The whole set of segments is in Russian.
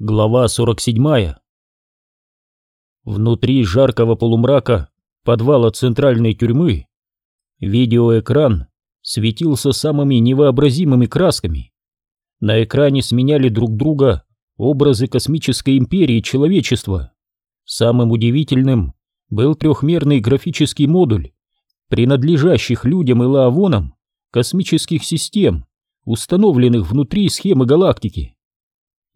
Глава 47 Внутри жаркого полумрака подвала центральной тюрьмы видеоэкран светился самыми невообразимыми красками. На экране сменяли друг друга образы космической империи человечества. Самым удивительным был трехмерный графический модуль, принадлежащих людям и лаавонам космических систем, установленных внутри схемы галактики.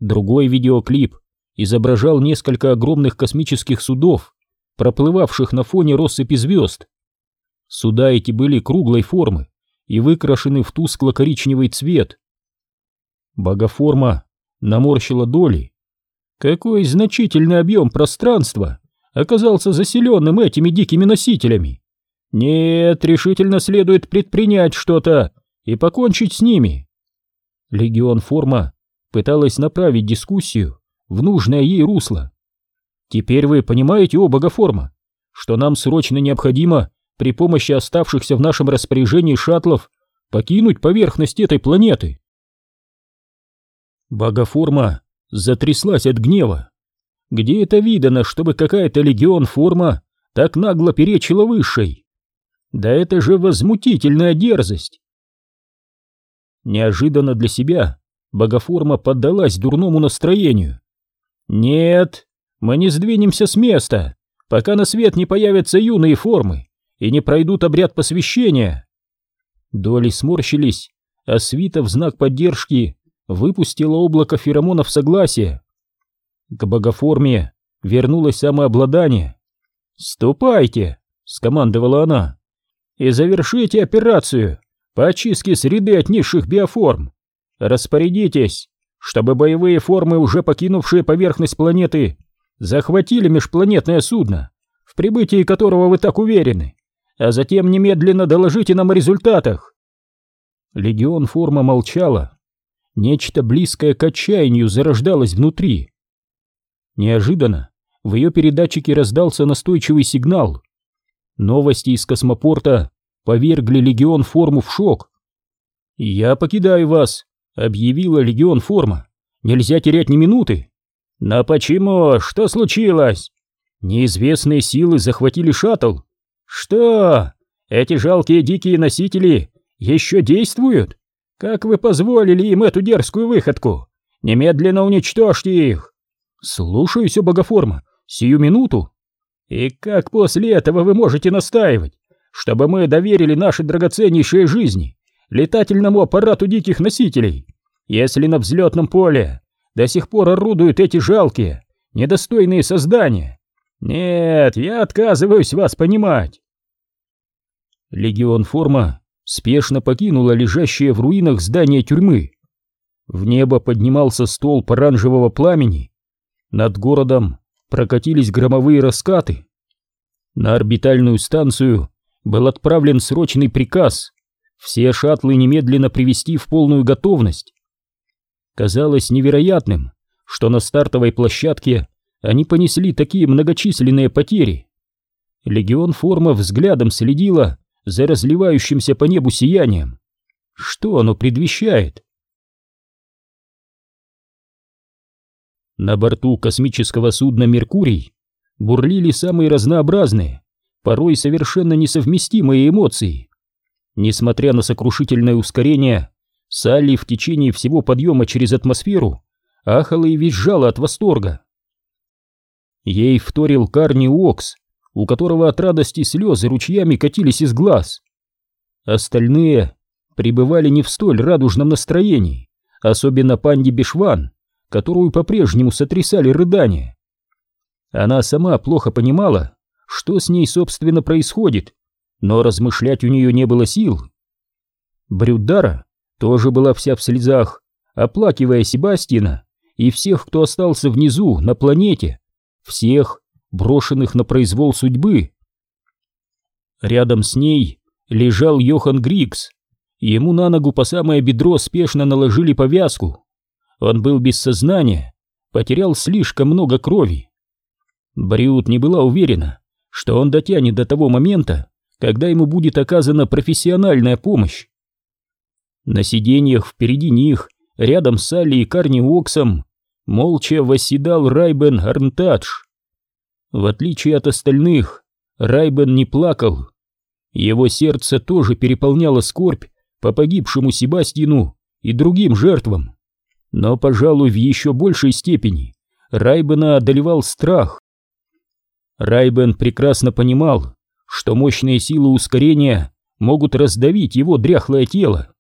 Другой видеоклип изображал несколько огромных космических судов, проплывавших на фоне россыпи звезд. Суда эти были круглой формы и выкрашены в тускло-коричневый цвет. Богоформа наморщила доли. Какой значительный объем пространства оказался заселенным этими дикими носителями. Нет, решительно следует предпринять что-то и покончить с ними. Легион Форма пыталась направить дискуссию в нужное ей русло. Теперь вы понимаете, о богоформа, что нам срочно необходимо при помощи оставшихся в нашем распоряжении шаттлов покинуть поверхность этой планеты. Богоформа затряслась от гнева. Где это видано, чтобы какая-то легион форма так нагло перечила высшей? Да это же возмутительная дерзость! Неожиданно для себя Богоформа поддалась дурному настроению. «Нет, мы не сдвинемся с места, пока на свет не появятся юные формы и не пройдут обряд посвящения». Доли сморщились, а свита в знак поддержки выпустила облако феромонов согласия. К богоформе вернулось самообладание. «Ступайте!» — скомандовала она. «И завершите операцию по очистке среды от низших биоформ. Распорядитесь, чтобы боевые формы, уже покинувшие поверхность планеты, захватили межпланетное судно, в прибытии которого вы так уверены, а затем немедленно доложите нам о результатах. Легион форма молчала. Нечто близкое к отчаянию зарождалось внутри. Неожиданно в ее передатчике раздался настойчивый сигнал. Новости из космопорта повергли легион форму в шок. «Я покидаю вас», объявила легион форма. Нельзя терять ни минуты. Но почему? Что случилось? Неизвестные силы захватили шаттл. Что? Эти жалкие дикие носители еще действуют? Как вы позволили им эту дерзкую выходку? Немедленно уничтожьте их. Слушаюсь, богоформа, сию минуту. И как после этого вы можете настаивать, чтобы мы доверили наши драгоценнейшие жизни летательному аппарату диких носителей, если на взлетном поле до сих пор орудуют эти жалкие, недостойные создания. Нет, я отказываюсь вас понимать. Легион Форма спешно покинула лежащее в руинах здание тюрьмы. В небо поднимался столб оранжевого пламени. Над городом прокатились громовые раскаты. На орбитальную станцию был отправлен срочный приказ все шаттлы немедленно привести в полную готовность. Казалось невероятным, что на стартовой площадке они понесли такие многочисленные потери. Легион Форма взглядом следила за разливающимся по небу сиянием. Что оно предвещает? На борту космического судна «Меркурий» бурлили самые разнообразные, порой совершенно несовместимые эмоции. Несмотря на сокрушительное ускорение, Салли в течение всего подъема через атмосферу ахала и визжала от восторга. Ей вторил Карни Уокс, у которого от радости слезы ручьями катились из глаз. Остальные пребывали не в столь радужном настроении, особенно Панди Бешван, которую по-прежнему сотрясали рыдания. Она сама плохо понимала, что с ней, собственно, происходит, но размышлять у нее не было сил. Брюдара тоже была вся в слезах, оплакивая Себастина и всех, кто остался внизу, на планете, всех, брошенных на произвол судьбы. Рядом с ней лежал Йохан Грикс. Ему на ногу по самое бедро спешно наложили повязку. Он был без сознания, потерял слишком много крови. Брюд не была уверена, что он дотянет до того момента, когда ему будет оказана профессиональная помощь. На сиденьях впереди них, рядом с Салли и Карни Оксом, молча восседал Райбен Арнтадж. В отличие от остальных, Райбен не плакал. Его сердце тоже переполняло скорбь по погибшему Себастину и другим жертвам. Но, пожалуй, в еще большей степени Райбена одолевал страх. Райбен прекрасно понимал, что мощные силы ускорения могут раздавить его дряхлое тело.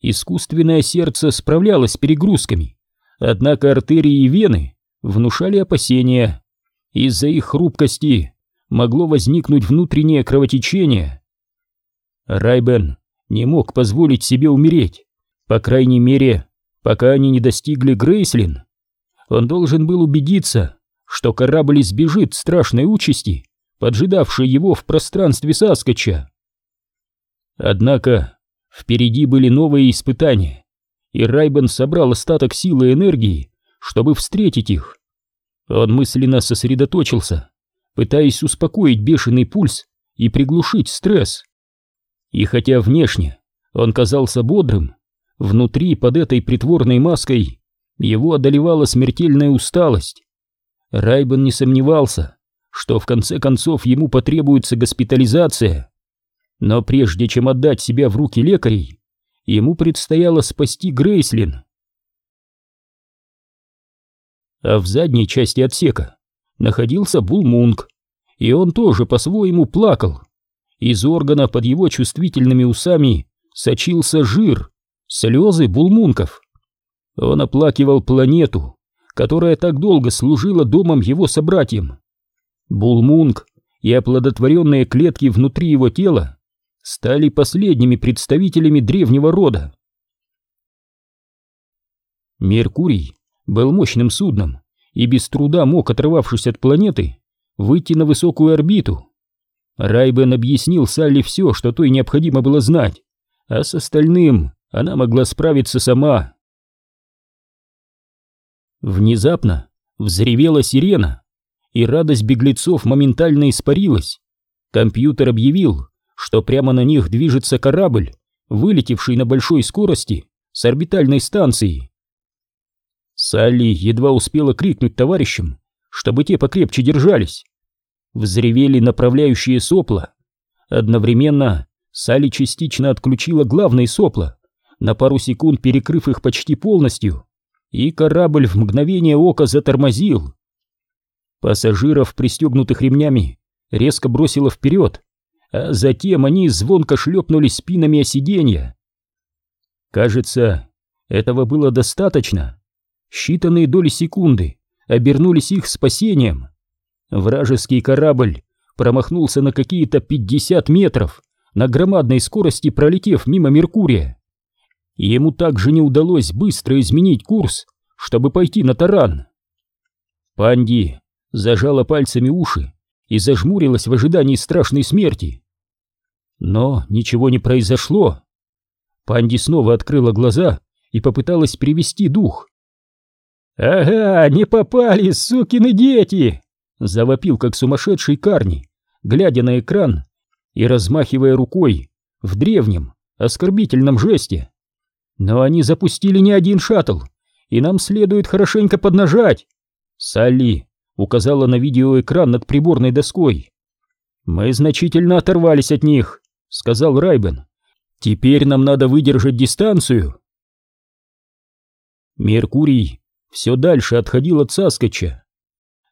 Искусственное сердце справлялось с перегрузками, однако артерии и вены внушали опасения. Из-за их хрупкости могло возникнуть внутреннее кровотечение. Райбен не мог позволить себе умереть, по крайней мере, пока они не достигли Грейслин. Он должен был убедиться, что корабль избежит страшной участи, поджидавшей его в пространстве Саскоча. Однако впереди были новые испытания, и Райбен собрал остаток силы и энергии, чтобы встретить их. Он мысленно сосредоточился, пытаясь успокоить бешеный пульс и приглушить стресс. И хотя внешне он казался бодрым, внутри под этой притворной маской его одолевала смертельная усталость. Райбен не сомневался, что в конце концов ему потребуется госпитализация. Но прежде чем отдать себя в руки лекарей, ему предстояло спасти Грейслин. А в задней части отсека находился Булмунг, и он тоже по-своему плакал. Из органа под его чувствительными усами сочился жир, слезы булмунков. Он оплакивал планету, которая так долго служила домом его собратьям. Булмунг и оплодотворенные клетки внутри его тела стали последними представителями древнего рода. Меркурий был мощным судном и без труда мог, оторвавшись от планеты, выйти на высокую орбиту. Райбен объяснил Салли все, что той необходимо было знать, а с остальным она могла справиться сама. Внезапно взревела сирена, и радость беглецов моментально испарилась. Компьютер объявил, что прямо на них движется корабль, вылетевший на большой скорости с орбитальной станции. Салли едва успела крикнуть товарищам, чтобы те покрепче держались. Взревели направляющие сопла. Одновременно Салли частично отключила главные сопла, на пару секунд перекрыв их почти полностью, и корабль в мгновение ока затормозил. Пассажиров, пристегнутых ремнями, резко бросило вперед, а затем они звонко шлепнулись спинами о сиденья. Кажется, этого было достаточно. Считанные доли секунды обернулись их спасением. Вражеский корабль промахнулся на какие-то 50 метров, на громадной скорости пролетев мимо Меркурия. Ему также не удалось быстро изменить курс, чтобы пойти на таран. Панди зажала пальцами уши и зажмурилась в ожидании страшной смерти. Но ничего не произошло. Панди снова открыла глаза и попыталась привести дух. «Ага, не попали, сукины дети!» Завопил, как сумасшедший Карни, глядя на экран и размахивая рукой в древнем, оскорбительном жесте. Но они запустили не один шаттл, и нам следует хорошенько поднажать. Салли указала на видеоэкран над приборной доской. Мы значительно оторвались от них, сказал Райбен. Теперь нам надо выдержать дистанцию. Меркурий все дальше отходил от Саскоча.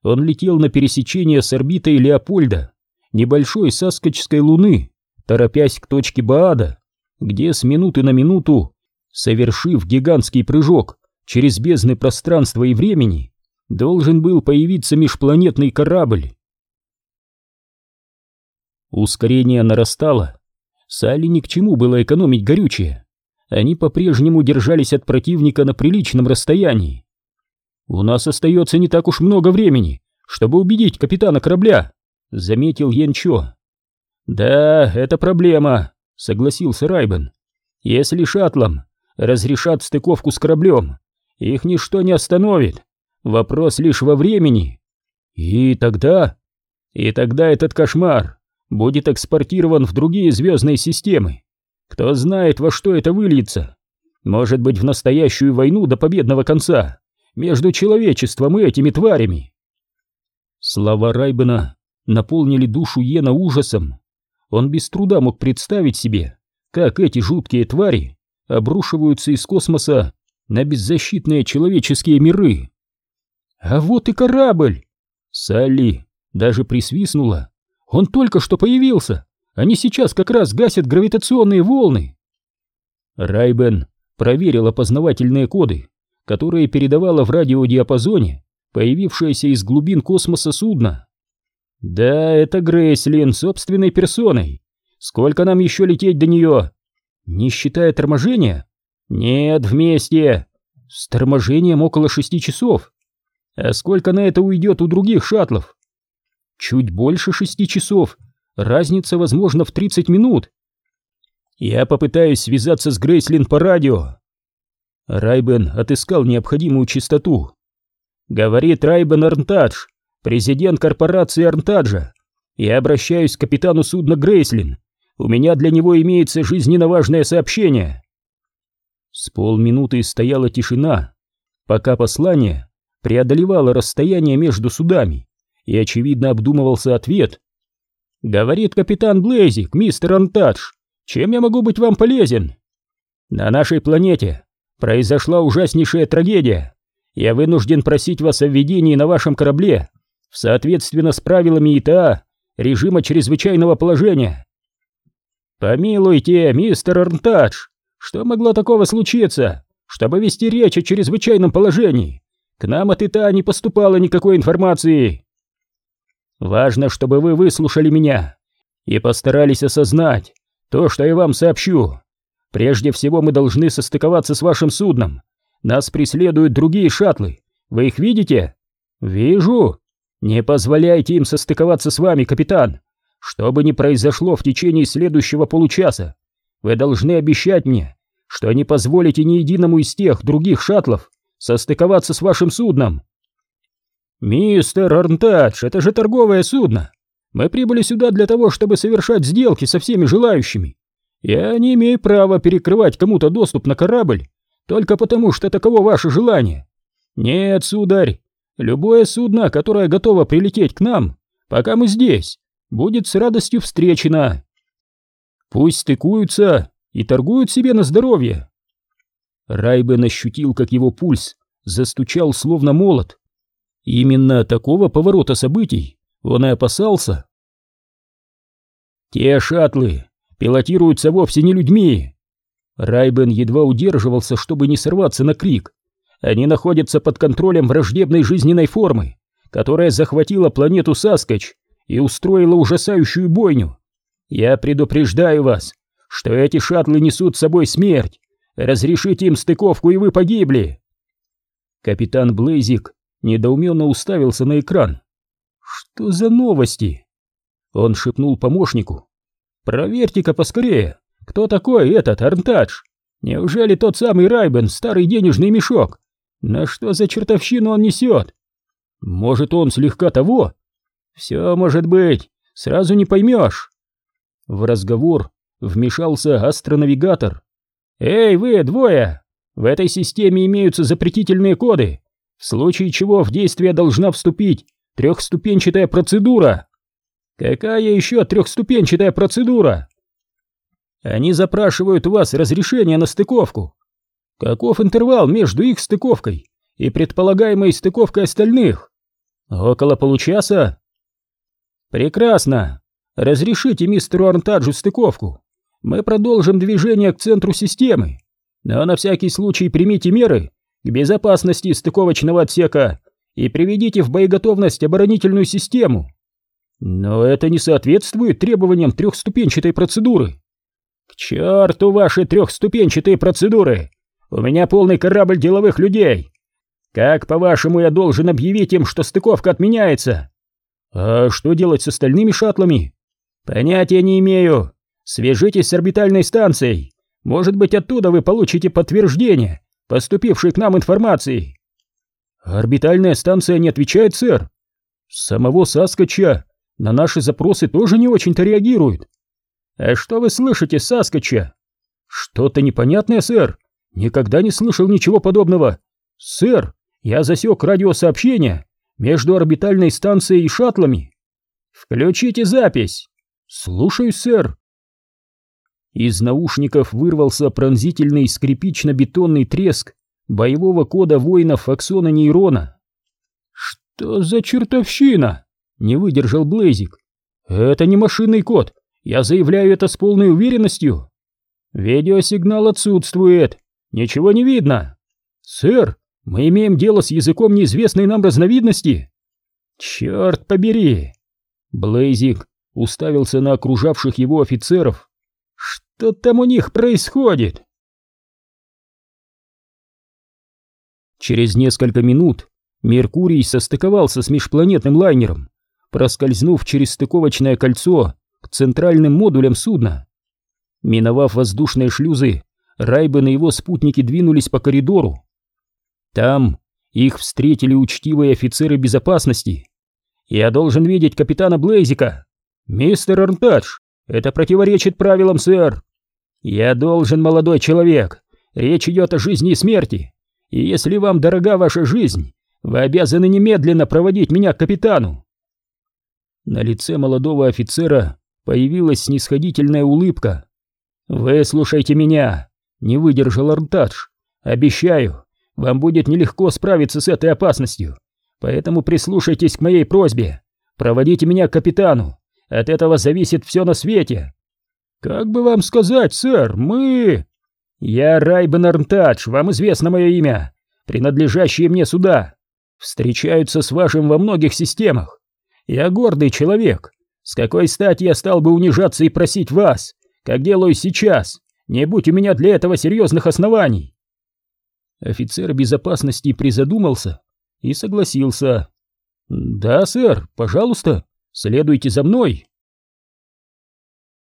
Он летел на пересечение с орбитой Леопольда, небольшой саскочской луны, торопясь к точке Баада, где с минуты на минуту, совершив гигантский прыжок через бездны пространства и времени, должен был появиться межпланетный корабль. Ускорение нарастало. Салли ни к чему было экономить горючее. Они по-прежнему держались от противника на приличном расстоянии. «У нас остается не так уж много времени, чтобы убедить капитана корабля», — заметил Янчо. «Да, это проблема», — согласился Райбен. «Если шаттлам разрешат стыковку с кораблем, их ничто не остановит. Вопрос лишь во времени. И тогда... И тогда этот кошмар будет экспортирован в другие звездные системы. Кто знает, во что это выльется. Может быть, в настоящую войну до победного конца, между человечеством и этими тварями. Слова Райбена наполнили душу Йена ужасом. Он без труда мог представить себе, как эти жуткие твари обрушиваются из космоса на беззащитные человеческие миры. А вот и корабль! Салли даже присвистнула. Он только что появился. Они сейчас как раз гасят гравитационные волны. Райбен проверил опознавательные коды, которые передавала в радиодиапазоне появившееся из глубин космоса судно. Да, это Грейслин собственной персоной. Сколько нам еще лететь до нее? Не считая торможения? Нет, вместе. С торможением около шести часов. А сколько на это уйдет у других шаттлов? Чуть больше шести часов. Разница, возможно, в 30 минут. Я попытаюсь связаться с Грейслин по радио. Райбен отыскал необходимую частоту. Говорит Райбен Арнтадж, президент корпорации Арнтаджа. Я обращаюсь к капитану судна Грейслин. У меня для него имеется жизненно важное сообщение. С полминуты стояла тишина, пока послание преодолевала расстояние между судами, и, очевидно, обдумывался ответ. «Говорит капитан Блейзик, мистер Антадж, чем я могу быть вам полезен?» «На нашей планете произошла ужаснейшая трагедия. Я вынужден просить вас о введении на вашем корабле в соответственно с правилами ИТА режима чрезвычайного положения». «Помилуйте, мистер Арнтадж, что могло такого случиться, чтобы вести речь о чрезвычайном положении?» К нам от ИТА не поступало никакой информации. Важно, чтобы вы выслушали меня и постарались осознать то, что я вам сообщу. Прежде всего мы должны состыковаться с вашим судном. Нас преследуют другие шаттлы. Вы их видите? Вижу. Не позволяйте им состыковаться с вами, капитан. Что бы ни произошло в течение следующего получаса, вы должны обещать мне, что не позволите ни единому из тех других шаттлов состыковаться с вашим судном. Мистер Арнтадж, это же торговое судно. Мы прибыли сюда для того, чтобы совершать сделки со всеми желающими. Я не имею права перекрывать кому-то доступ на корабль только потому, что таково ваше желание. Нет, сударь, любое судно, которое готово прилететь к нам, пока мы здесь, будет с радостью встречено. Пусть стыкуются и торгуют себе на здоровье. Райбен ощутил, как его пульс застучал словно молот. Именно такого поворота событий он и опасался. «Те шаттлы пилотируются вовсе не людьми!» Райбен едва удерживался, чтобы не сорваться на крик. «Они находятся под контролем враждебной жизненной формы, которая захватила планету Саскач и устроила ужасающую бойню. Я предупреждаю вас, что эти шаттлы несут с собой смерть, Разрешите им стыковку, и вы погибли!» Капитан Блейзик недоуменно уставился на экран. «Что за новости?» Он шепнул помощнику. «Проверьте-ка поскорее, кто такой этот Арнтадж? Неужели тот самый Райбен, старый денежный мешок? На что за чертовщину он несет? Может, он слегка того? Все может быть, сразу не поймешь». В разговор вмешался астронавигатор. «Эй, вы, двое! В этой системе имеются запретительные коды, в случае чего в действие должна вступить трехступенчатая процедура». «Какая еще трехступенчатая процедура?» «Они запрашивают у вас разрешение на стыковку. Каков интервал между их стыковкой и предполагаемой стыковкой остальных? Около получаса?» «Прекрасно. Разрешите мистеру Арнтаджу стыковку мы продолжим движение к центру системы, но на всякий случай примите меры к безопасности стыковочного отсека и приведите в боеготовность оборонительную систему. Но это не соответствует требованиям трехступенчатой процедуры. К черту ваши трехступенчатые процедуры! У меня полный корабль деловых людей. Как, по-вашему, я должен объявить им, что стыковка отменяется? А что делать с остальными шаттлами? Понятия не имею. Свяжитесь с орбитальной станцией. Может быть, оттуда вы получите подтверждение поступившей к нам информации. Орбитальная станция не отвечает, сэр. самого Саскача на наши запросы тоже не очень-то реагирует. А что вы слышите, Саскача? Что-то непонятное, сэр. Никогда не слышал ничего подобного. Сэр, я засек радиосообщение между орбитальной станцией и шаттлами. Включите запись. Слушаю, сэр. Из наушников вырвался пронзительный скрипично-бетонный треск боевого кода воинов Аксона Нейрона. «Что за чертовщина?» — не выдержал Блейзик. «Это не машинный код, я заявляю это с полной уверенностью. Видеосигнал отсутствует, ничего не видно. Сэр, мы имеем дело с языком неизвестной нам разновидности. Черт побери!» Блейзик уставился на окружавших его офицеров. «Что там у них происходит?» Через несколько минут Меркурий состыковался с межпланетным лайнером, проскользнув через стыковочное кольцо к центральным модулям судна. Миновав воздушные шлюзы, Райбен и его спутники двинулись по коридору. Там их встретили учтивые офицеры безопасности. «Я должен видеть капитана Блейзика!» «Мистер Арнтадж, это противоречит правилам, сэр!» «Я должен, молодой человек! Речь идет о жизни и смерти!» И если вам дорога ваша жизнь, вы обязаны немедленно проводить меня к капитану. На лице молодого офицера появилась снисходительная улыбка. Вы слушайте меня, не выдержал Армтадж. Обещаю, вам будет нелегко справиться с этой опасностью, поэтому прислушайтесь к моей просьбе. Проводите меня к капитану. От этого зависит все на свете. Как бы вам сказать, сэр, мы... «Я Райбен Арнтадж, вам известно мое имя, принадлежащие мне сюда. Встречаются с вашим во многих системах. Я гордый человек. С какой стати я стал бы унижаться и просить вас, как делаю сейчас, не будь у меня для этого серьезных оснований?» Офицер безопасности призадумался и согласился. «Да, сэр, пожалуйста, следуйте за мной».